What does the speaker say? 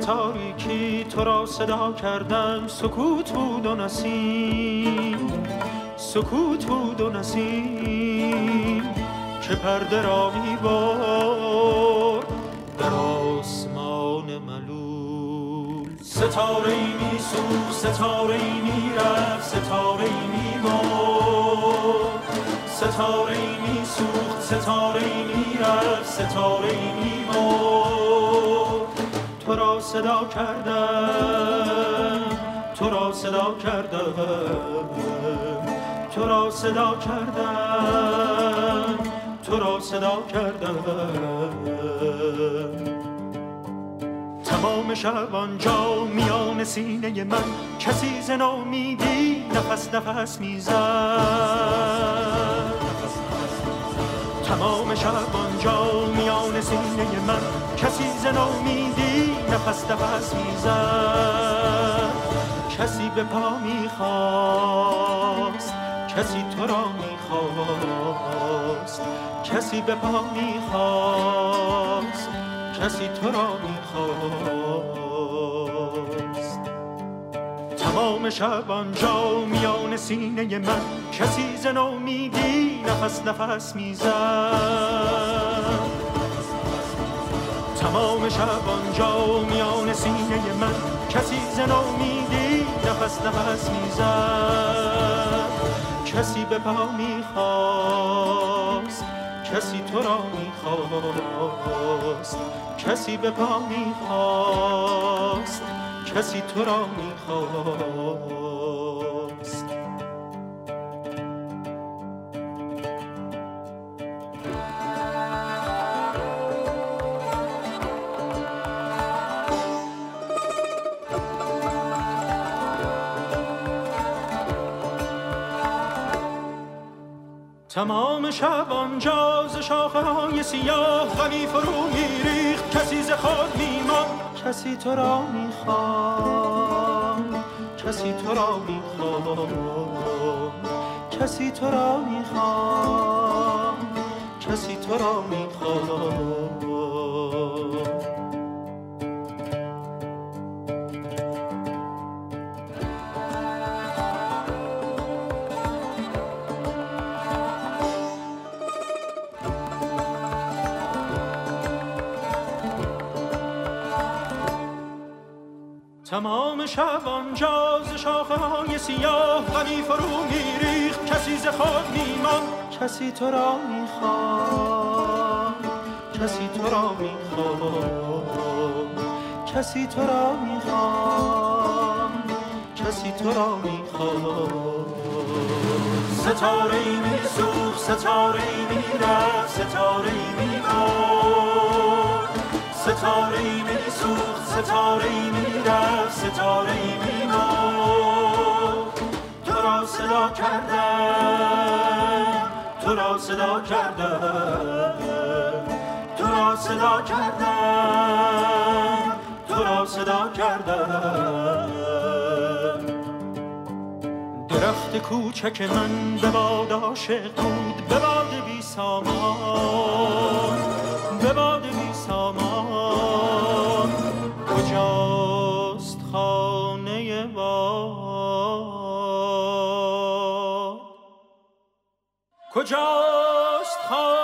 تاریکی تو را صدا کردم سکوت بود و نسیم، سکوت بود و نسیم که پرده را می بار در آسمان ملول. ستاره ای می سو ستاره ای می رفت، ستاره ای می بار ستاره ای می سوخت، ستاره ای می رفت، ستاره ای می بار تو را صدا کردم، تو را صدا کردم، تو را صدا کردم، تو را صدا کردم. تمام شب آنجا میان سینه من کسی ز نامیدی نفس نفس میزد. تمام شب آنجا میان سینه من کسی ز نامیدی نفس نفس میزد کسی به پا میخواست، کسی تو را میخواست. کسی به پا میخواست، کسی تو را میخواست. تمام شب آنجا میان سینه من، کسی ز میدی نفس نفس میزد. تمام شب آنجا میان سینه من کسی ز میدی نفس نفس میزد. کسی به پا میخواست کسی تو را میخواست کسی به پا میخواست کسی تو را میخواست تمام شب آنجا ز شاخه های سیاه غمی فرو میریخت. کسی ز خود میمان کسی تو را میخوام کسی تو را میخوام کسی تو را میخوام کسی تو را میخوام تمام شب آنجا ز شاخه های سیاه غمی فرو میریخت. کسی ز خود میمان کسی تو را میخواد. کسی تو را میخواد. کسی تو را میخواد. کسی تو را میخواد. ستاره ای میسوخت، ستاره ای میرفت، ستاره ای میبرد. ستاره ای میسوخت، ستاره ای میرفت. ستاره ای میمرد تو را صدا کردم، تو را صدا کردم، تو را صدا کردم، تو را صدا کردم. درخت کوچک من به باد عاشق بود، به باد بی سامان، به باد کجاست خانه